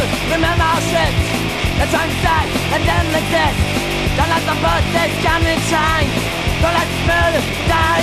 Remember our shit? The time's that and then exist Don't let the birthdays come in shine Don't let murder die.